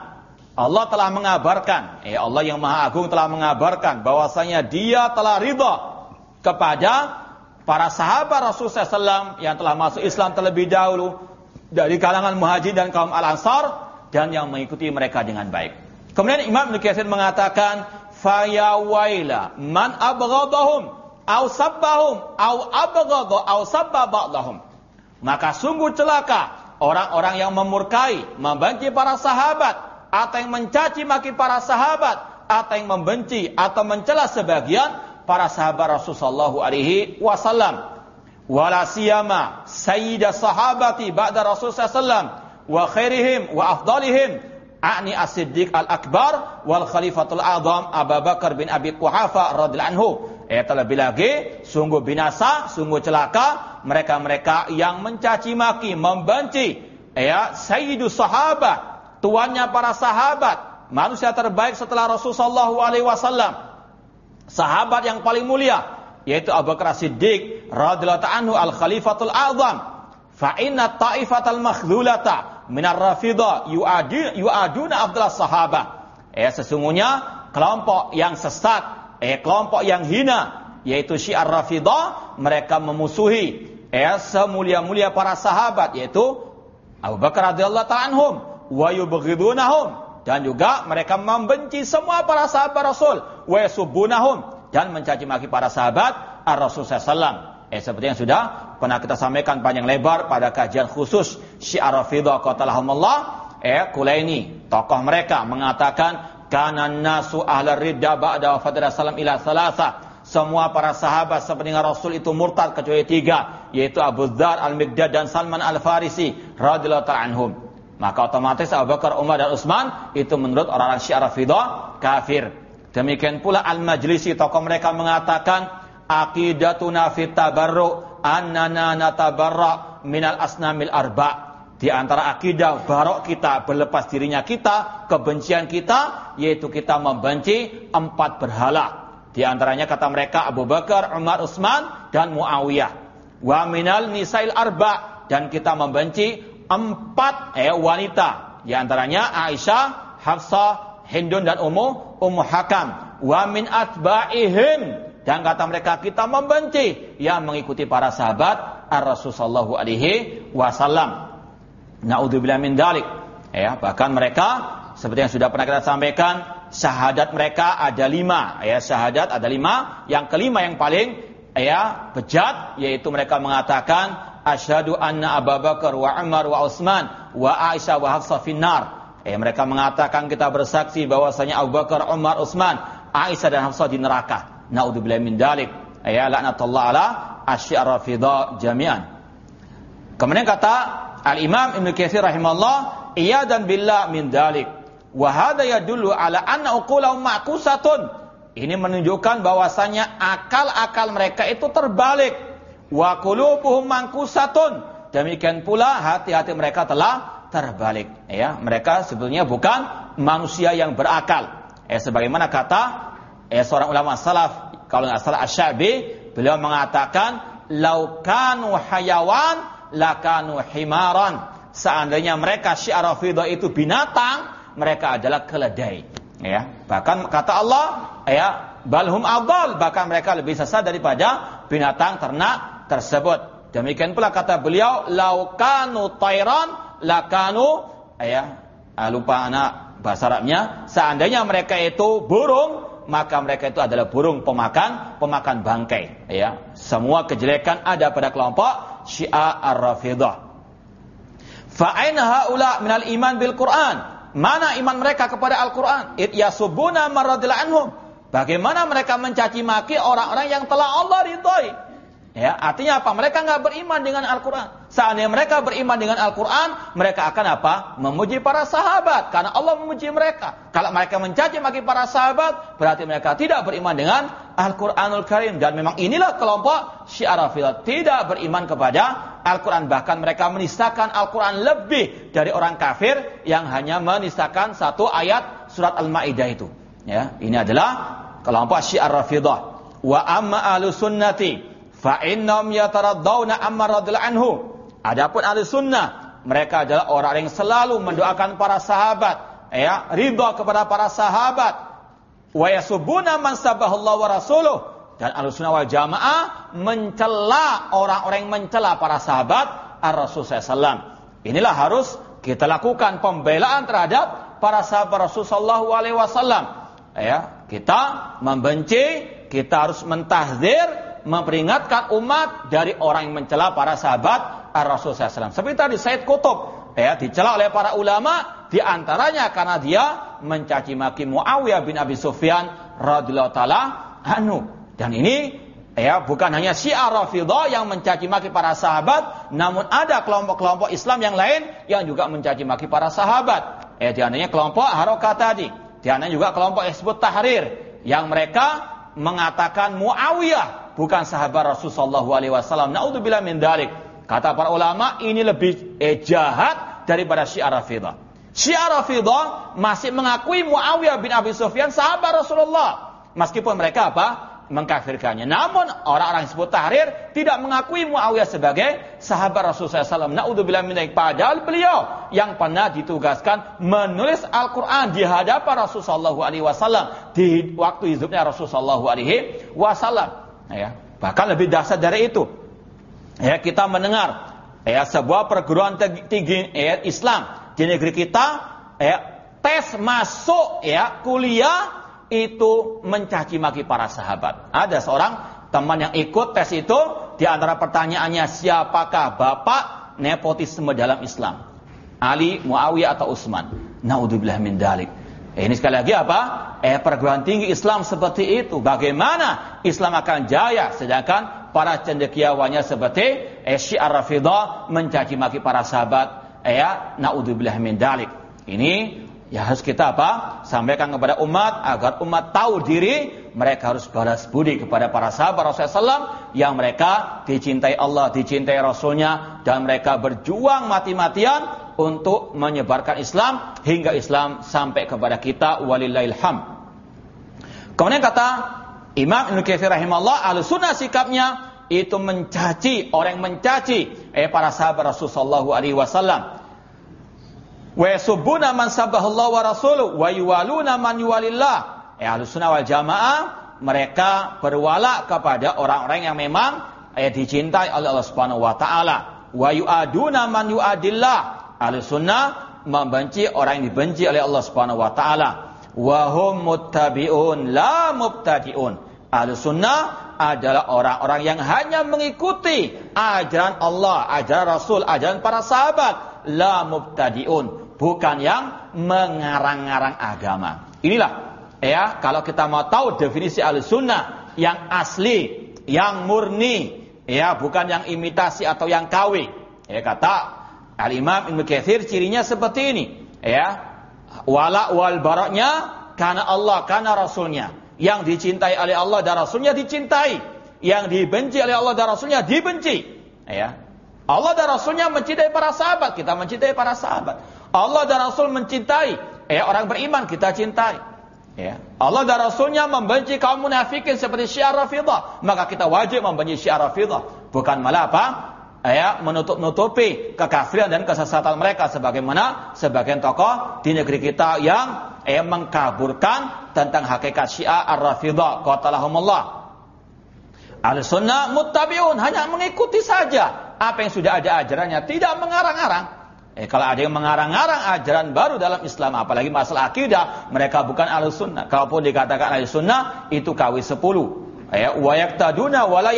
Allah telah mengabarkan, eh Allah yang Maha Agung telah mengabarkan bahwasanya Dia telah ridha kepada para sahabat Rasulullah SAW yang telah masuk Islam terlebih dahulu dari kalangan muhajir dan kaum al-ansar dan yang mengikuti mereka dengan baik. Kemudian Imam Ibnu mengatakan, "Faya waila man abghadahum aw sabbahum aw abghadha aw sabba ba'dahum." Maka sungguh celaka orang-orang yang memurkai, membenci para sahabat atau yang mencaci maki para sahabat atau yang membenci atau mencela sebagian para sahabat Rasulullah alaihi wasallam. Wala siyama sayyida sahabati ba'da Rasulullah sallam wa khairihim wa afdalihim A'ni As-Siddiq Al-Akbar wal Khalifatul Azam Abu Bakar bin Abi Quhafa radhiyallahu anhu. Eh terlebih lagi sungguh binasa, sungguh celaka mereka-mereka yang mencaci maki, membenci ya sayyidu sahabat, tuannya para sahabat, manusia terbaik setelah Rasulullah alaihi wasallam. Sahabat yang paling mulia yaitu Abu Bakar Siddiq radhiyallahu anhu al-Khalifatul Azam. Fa inna ta'ifatal makhdhulata minar rafidha yu'adi yu'aduna afdal sahabat. Eh sesungguhnya kelompok yang sesat, eh kelompok yang hina yaitu Syiar Rafidhah mereka memusuhi eh semulia-mulia para sahabat yaitu Abu Bakar radhiyallahu ta'ala anhum wa yubghidunahum dan juga mereka membenci semua para sahabat Rasul wa yasubbunahum dan mencaci maki para sahabat Ar-Rasul sallallahu Eh seperti yang sudah pernah kita sampaikan panjang lebar pada kajian khusus Syiar Rafidah qatalahumullah. Eh Kulaini tokoh mereka mengatakan kana nasu ahla ridda ba'da wafat Rasulullah ila salasa semua para sahabat sepeninggal Rasul itu murtad kecuali tiga yaitu Abu Dzar Al-Miqdad dan Salman Al-Farisi radhiyallahu ta'ala anhum. Maka otomatis Abu Bakar, Umar dan Utsman itu menurut orang-orang Syiar Rafidah kafir. Demikian pula Al-Majlisi tokoh mereka mengatakan aqidatuna fit tabarru annana natabarra minal asnamil arba. Di antara akidah barok kita, berlepas dirinya kita, kebencian kita, yaitu kita membenci empat berhala. Di antaranya kata mereka Abu Bakar, Umar, Utsman, dan Muawiyah. Wa minal nisail arba. Dan kita membenci empat eh, wanita. Di antaranya Aisyah, Hafsah, Hindun, dan Ummu, Ummu Hakam. Wa min atba'ihim dan kata mereka kita membenci yang mengikuti para sahabat Ar-Rasul sallallahu alaihi wasallam. Naudzubillah min dalik. Ya, bahkan mereka seperti yang sudah pernah kita sampaikan, syahadat mereka ada lima. Ya, syahadat ada lima. Yang kelima yang paling ya bejat yaitu mereka mengatakan asyhadu anna Abu Bakar wa Umar wa Utsman wa Aisyah wa Hafsah finnar. Ya, mereka mengatakan kita bersaksi bahwasanya Abu Bakar, Umar, Utsman, Aisyah dan Hafsah di neraka. Naudzubillah min dalik. Ya laknatullah ala asy'ar rafidha jami'an. Kemudian kata Al-Imam Ibnu Katsir rahimahullah, iya dan billah min dalik. Wa hadha yadullu ala anna uqulahum ma'kusatun Ini menunjukkan bahwasanya akal-akal mereka itu terbalik. Wa qulubuhum mangkusatun. Demikian pula hati-hati mereka telah terbalik. Ya, mereka sebetulnya bukan manusia yang berakal. Eh, sebagaimana kata eh, seorang ulama salaf, kalau nggak salah Asyabi, beliau mengatakan, laukanu hayawan, lakanu himaran. Seandainya mereka syiarafidah itu binatang, mereka adalah keledai. Ya, bahkan kata Allah, ya, balhum abal, bahkan mereka lebih sesat daripada binatang ternak tersebut. Demikian pula kata beliau, laukanu tairan, lakanu, ya, ah, lupa anak bahasa Arabnya, seandainya mereka itu burung, maka mereka itu adalah burung pemakan pemakan bangkai ya semua kejelekan ada pada kelompok Syiah Ar-Rafidah fa aina haula minal iman bil Quran Mana iman mereka kepada Al-Quran? It yasubuna anhum. Bagaimana mereka mencaci maki orang-orang yang telah Allah ridhoi? Ya, artinya apa? Mereka nggak beriman dengan Al-Quran. Seandainya mereka beriman dengan Al-Quran, mereka akan apa? Memuji para sahabat. Karena Allah memuji mereka. Kalau mereka mencaci maki para sahabat, berarti mereka tidak beriman dengan Al-Quranul Karim. Dan memang inilah kelompok Syiarafil. Tidak beriman kepada Al-Quran. Bahkan mereka menistakan Al-Quran lebih dari orang kafir yang hanya menistakan satu ayat surat Al-Ma'idah itu. Ya, ini adalah kelompok Syiar Rafidah. Wa amma ahlu sunnati Fa innahum yataraddawna amma radhiyallahu anhu. Adapun ahli sunnah, mereka adalah orang yang selalu mendoakan para sahabat, ya, ridha kepada para sahabat. Wa yasubuna man sabahallahu wa rasuluh. Dan ahli sunnah wal jamaah mencela orang-orang yang mencela para sahabat ar-Rasul SAW. Inilah harus kita lakukan pembelaan terhadap para sahabat Rasulullah SAW. Ya, kita membenci, kita harus mentahdir memperingatkan umat dari orang yang mencela para sahabat Rasul SAW. Seperti tadi Said Kutub ya dicela oleh para ulama di antaranya karena dia mencaci maki Muawiyah bin Abi Sufyan radhiyallahu taala anhu. Dan ini ya bukan hanya Syiah Rafidhah yang mencaci maki para sahabat, namun ada kelompok-kelompok Islam yang lain yang juga mencaci maki para sahabat. Ya di antaranya kelompok Harokat tadi, di antaranya juga kelompok Hizbut Tahrir yang mereka mengatakan Muawiyah bukan sahabat Rasulullah SAW. Naudzubillah min dalik. Kata para ulama ini lebih eh, jahat daripada Syiah Rafidah. Syiah Rafidah masih mengakui Muawiyah bin Abi Sufyan sahabat Rasulullah. Meskipun mereka apa? mengkafirkannya. Namun orang-orang sebut tahrir tidak mengakui Muawiyah sebagai sahabat Rasulullah SAW. Naudzubillah min Padahal beliau yang pernah ditugaskan menulis Al-Quran di hadapan Rasulullah SAW di waktu hidupnya Rasulullah SAW. Ya, bahkan lebih dahsyat dari itu. Ya, kita mendengar ya sebuah perguruan tinggi ya, Islam di negeri kita ya, tes masuk ya kuliah itu mencaci maki para sahabat. Ada seorang teman yang ikut tes itu, di antara pertanyaannya siapakah bapak nepotisme dalam Islam? Ali, Muawiyah atau Utsman? Naudzubillah min dalik. Eh, ini sekali lagi apa? Eh perguruan tinggi Islam seperti itu. Bagaimana Islam akan jaya sedangkan para cendekiawannya seperti eh, Syiar Rafidah mencaci maki para sahabat. Eh ya, naudzubillah min dalik. Ini Ya harus kita apa? Sampaikan kepada umat agar umat tahu diri mereka harus balas budi kepada para sahabat Rasulullah SAW yang mereka dicintai Allah, dicintai Rasulnya dan mereka berjuang mati-matian untuk menyebarkan Islam hingga Islam sampai kepada kita walillahilham. Kemudian kata Imam Ibnu Katsir rahimahullah, al sunnah sikapnya itu mencaci orang yang mencaci eh para sahabat Rasulullah SAW wa yasubbuna man sabbahallahu wa rasuluhu wa yuwaluna man yuwalillah. Ya sunnah wal Jamaah mereka berwala kepada orang-orang yang memang eh, dicintai oleh Allah Subhanahu wa taala. Wa yuaduna man yuadillah. Sunnah membenci orang yang dibenci oleh Allah Subhanahu wa taala. Wa hum muttabi'un la mubtadi'un. sunnah adalah orang-orang yang hanya mengikuti ajaran Allah, ajaran Rasul, ajaran para sahabat, la mubtadi'un bukan yang mengarang-arang agama. Inilah ya kalau kita mau tahu definisi al-sunnah yang asli, yang murni, ya bukan yang imitasi atau yang KW. Ya kata Al-Imam cirinya seperti ini, ya. Wala wal baraknya karena Allah, karena Rasulnya. Yang dicintai oleh Allah dan Rasulnya dicintai. Yang dibenci oleh Allah dan Rasulnya dibenci. Ya. Allah dan Rasulnya mencintai para sahabat, kita mencintai para sahabat. Allah dan Rasul mencintai, ya orang beriman kita cintai. Ya. Allah dan Rasulnya membenci kaum munafikin seperti syiar Rafidah, maka kita wajib membenci syiar Rafidah. Bukan malah apa? Ya, menutup-nutupi kekafiran dan kesesatan mereka sebagaimana sebagian tokoh di negeri kita yang ya, mengkaburkan tentang hakikat Syiah Ar-Rafidah qatalahumullah. Al-Sunnah muttabi'un hanya mengikuti saja apa yang sudah ada ajarannya, tidak mengarang-arang. Eh, kalau ada yang mengarang-arang ajaran baru dalam Islam, apalagi masalah akidah, mereka bukan ahli sunnah. Kalaupun dikatakan ahli sunnah, itu KW 10. Ya, wa yaktaduna wa la.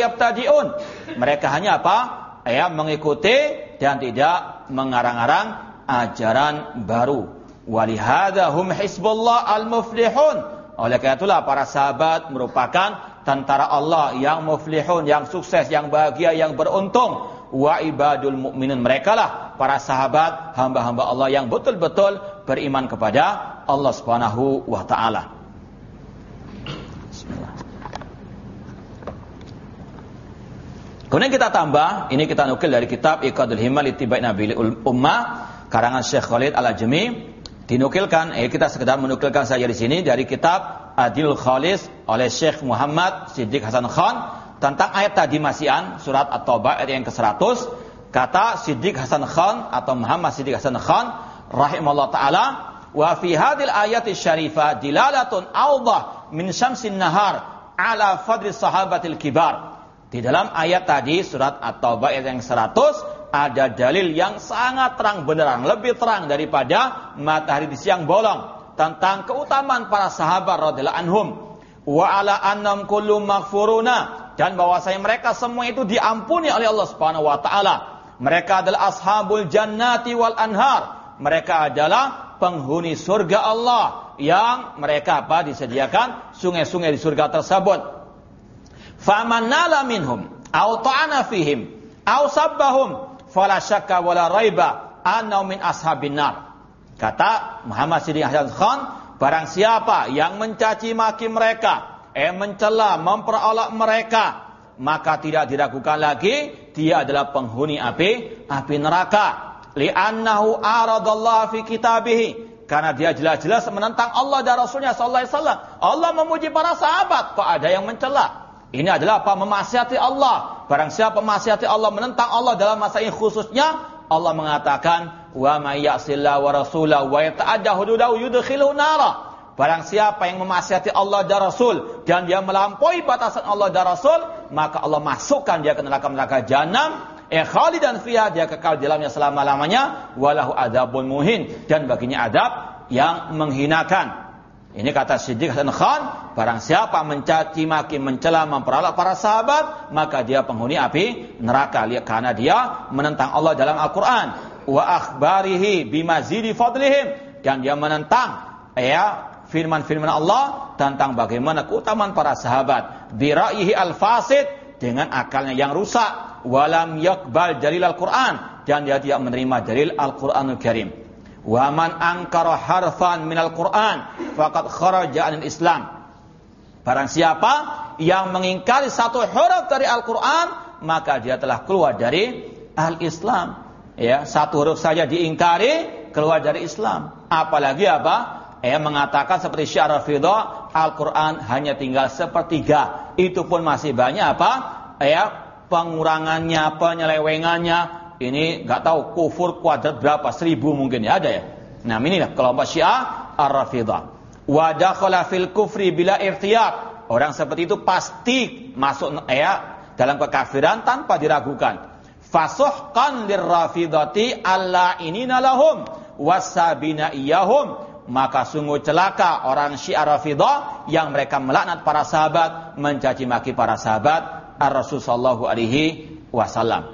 Mereka hanya apa? Ya, mengikuti dan tidak mengarang-arang ajaran baru. Walihada hum hizbullah al-muflihun. Oleh karena itulah para sahabat merupakan tentara Allah yang muflihun, yang sukses, yang bahagia, yang beruntung wa ibadul mukminin mereka lah para sahabat hamba-hamba Allah yang betul-betul beriman kepada Allah Subhanahu wa taala. Kemudian kita tambah, ini kita nukil dari kitab Iqadul Himal Ittibai Nabi Ummah karangan Syekh Khalid Al-Ajmi dinukilkan, eh kita sekedar menukilkan saja di sini dari kitab Adil Khalis oleh Syekh Muhammad Siddiq Hasan Khan. Tentang ayat tadi masihan surat At-Taubah ayat yang ke-100 kata Siddiq Hasan Khan atau Muhammad Siddiq Hasan Khan rahimahullah taala wa fi hadhil ayati syarifah dilalatun awdah min syamsin nahar ala fadli sahabatil kibar di dalam ayat tadi surat At-Taubah ayat yang 100 ada dalil yang sangat terang benderang lebih terang daripada matahari di siang bolong tentang keutamaan para sahabat radhiyallahu anhum wa ala annam kullu maghfuruna dan bahwasanya mereka semua itu diampuni oleh Allah Subhanahu wa taala. Mereka adalah ashabul jannati wal anhar. Mereka adalah penghuni surga Allah yang mereka apa disediakan sungai-sungai di surga tersebut. Faman nala minhum aw ta'ana fihim aw sabbahum fala syakka wala raiba anna min ashabin nar. Kata Muhammad Siddiq Hasan Khan, barang siapa yang mencaci maki mereka, eh mencela, memperalat mereka, maka tidak diragukan lagi dia adalah penghuni api, api neraka. Li'annahu aradallah fi kitabih. Karena dia jelas-jelas menentang Allah dan Rasulnya sallallahu alaihi wasallam. Allah memuji para sahabat, kok ada yang mencela? Ini adalah apa? Memaksiati Allah. Barang siapa memaksiati Allah, menentang Allah dalam masa ini khususnya, Allah mengatakan, "Wa may wa rasulahu wa yata'adda hududahu yudkhiluhu nara." Barang siapa yang memaksiati Allah dan Rasul dan dia melampaui batasan Allah dan Rasul, maka Allah masukkan dia ke neraka-neraka jahanam. Eh khalidan fiha dia kekal di dalamnya selama-lamanya walahu adzabun muhin dan baginya adab yang menghinakan. Ini kata Siddiq Hasan Khan, barang siapa mencaci maki, mencela, memperalat para sahabat, maka dia penghuni api neraka karena dia menentang Allah dalam Al-Qur'an. Wa akhbarihi bimazidi fadlihim dan dia menentang ya firman-firman Allah tentang bagaimana keutamaan para sahabat. Biraihi al-fasid dengan akalnya yang rusak. Walam yakbal dalil Al-Quran. Dan dia tidak menerima dalil Al-Quranul Karim. Waman angkara harfan minal Quran. Fakat kharaja anil Islam. Barang siapa yang mengingkari satu huruf dari Al-Quran. Maka dia telah keluar dari Al-Islam. Ya, satu huruf saja diingkari, keluar dari Islam. Apalagi apa? eh, mengatakan seperti syiar Rafidah, Al-Quran hanya tinggal sepertiga. Itu pun masih banyak apa? Ya, pengurangannya, penyelewengannya. Ini nggak tahu kufur kuadrat berapa, seribu mungkin ya ada ya. Nah ini lah kelompok Syiah Ar-Rafidah. Wa fil kufri bila irtiyab. Orang seperti itu pasti masuk ya dalam kekafiran tanpa diragukan. Fasuhkan lirrafidati alla inina lahum wasabina iyahum maka sungguh celaka orang Syiah Rafidah yang mereka melaknat para sahabat, mencaci maki para sahabat Ar-Rasul sallallahu alaihi wasallam.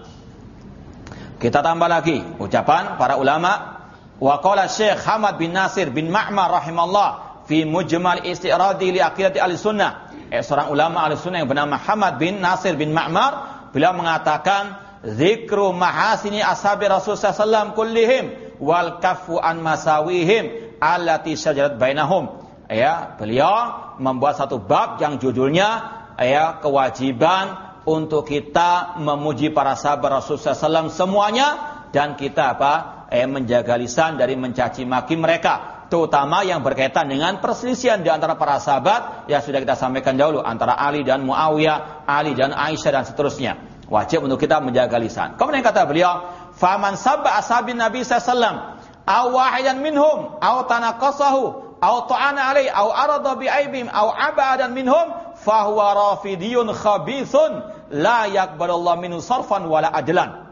Kita tambah lagi ucapan para ulama wa qala Syekh Hamad bin Nasir bin Ma'mar rahimallah fi mujmal istiradi li aqidati al-sunnah. Eh, seorang ulama al-sunnah yang bernama Hamad bin Nasir bin Ma'mar beliau mengatakan zikru mahasini ashabi Rasul wasallam kullihim wal kafu an masawihim allati syajarat bainahum. ya beliau membuat satu bab yang judulnya ya kewajiban untuk kita memuji para sahabat Rasulullah SAW semuanya dan kita apa eh, menjaga lisan dari mencaci maki mereka terutama yang berkaitan dengan perselisihan di antara para sahabat yang sudah kita sampaikan dahulu antara Ali dan Muawiyah, Ali dan Aisyah dan seterusnya. Wajib untuk kita menjaga lisan. Kemudian kata beliau, "Faman sabba ashabin Nabi sallallahu aw minhum aw tanaqasahu aw ta'ana alai aw arada bi aibim aw abadan minhum fahuwa rafidiyun khabithun la yaqbalullah minhu sarfan wala adlan."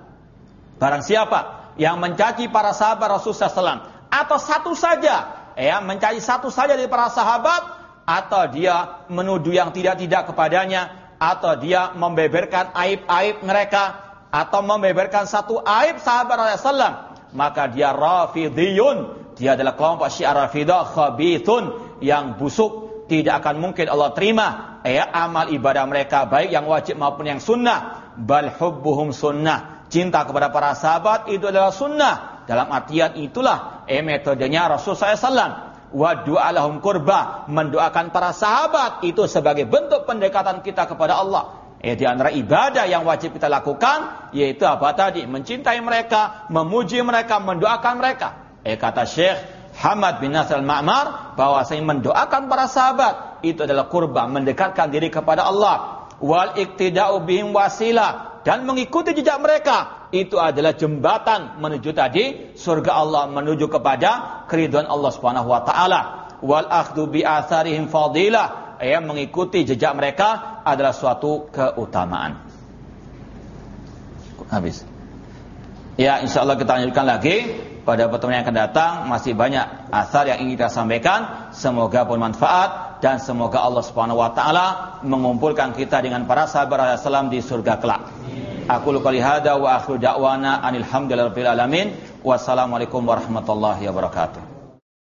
Barang siapa yang mencaci para sahabat Rasulullah SAW atau satu saja ya mencari satu saja dari para sahabat atau dia menuduh yang tidak-tidak kepadanya atau dia membeberkan aib-aib mereka atau membeberkan satu aib sahabat Rasulullah maka dia rafidhiyun dia adalah kelompok syiar rafidah khabithun yang busuk tidak akan mungkin Allah terima ya amal ibadah mereka baik yang wajib maupun yang sunnah bal hubbuhum sunnah cinta kepada para sahabat itu adalah sunnah dalam artian itulah eh metodenya Rasul SAW. Wa du'alahum kurba. Mendoakan para sahabat itu sebagai bentuk pendekatan kita kepada Allah. Eh di antara ibadah yang wajib kita lakukan yaitu apa tadi? Mencintai mereka, memuji mereka, mendoakan mereka. Eh kata Syekh Hamad bin Nasr al-Ma'mar bahwa saya mendoakan para sahabat itu adalah kurba mendekatkan diri kepada Allah wal iktida'u bihim wasilah dan mengikuti jejak mereka itu adalah jembatan menuju tadi surga Allah menuju kepada keriduan Allah Subhanahu wa taala. Wal akhdhu bi atharihim fadilah. Ya, mengikuti jejak mereka adalah suatu keutamaan. Habis. Ya, insya Allah kita lanjutkan lagi pada pertemuan yang akan datang masih banyak asar yang ingin kita sampaikan. Semoga bermanfaat dan semoga Allah Subhanahu wa taala mengumpulkan kita dengan para sahabat Rasulullah di surga kelak. Aku luka lihada wa akhiru da'wana anil hamdulillah alamin. Wassalamualaikum warahmatullahi wabarakatuh.